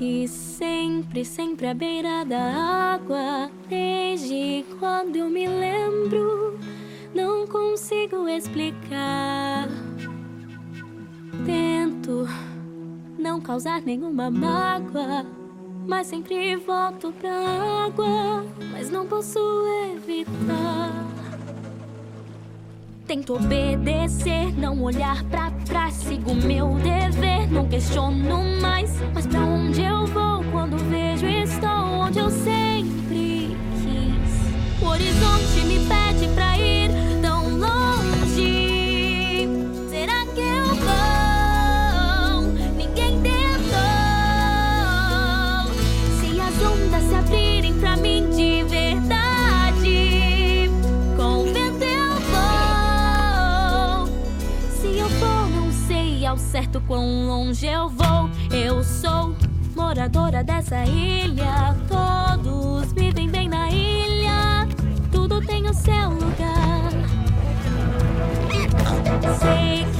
aqui sempre, sempre à beira da água. Desde quando eu me lembro, não consigo explicar. Tento não causar nenhuma mágoa, mas sempre volto pra água. Mas não posso evitar. Tento obedecer, não olhar pra trás, sigo meu dever, não questiono mais. Mas pra onde eu vou ao certo quão longe eu vou. Eu sou moradora dessa ilha. Todos vivem bem na ilha. Tudo tem o seu lugar. Sei que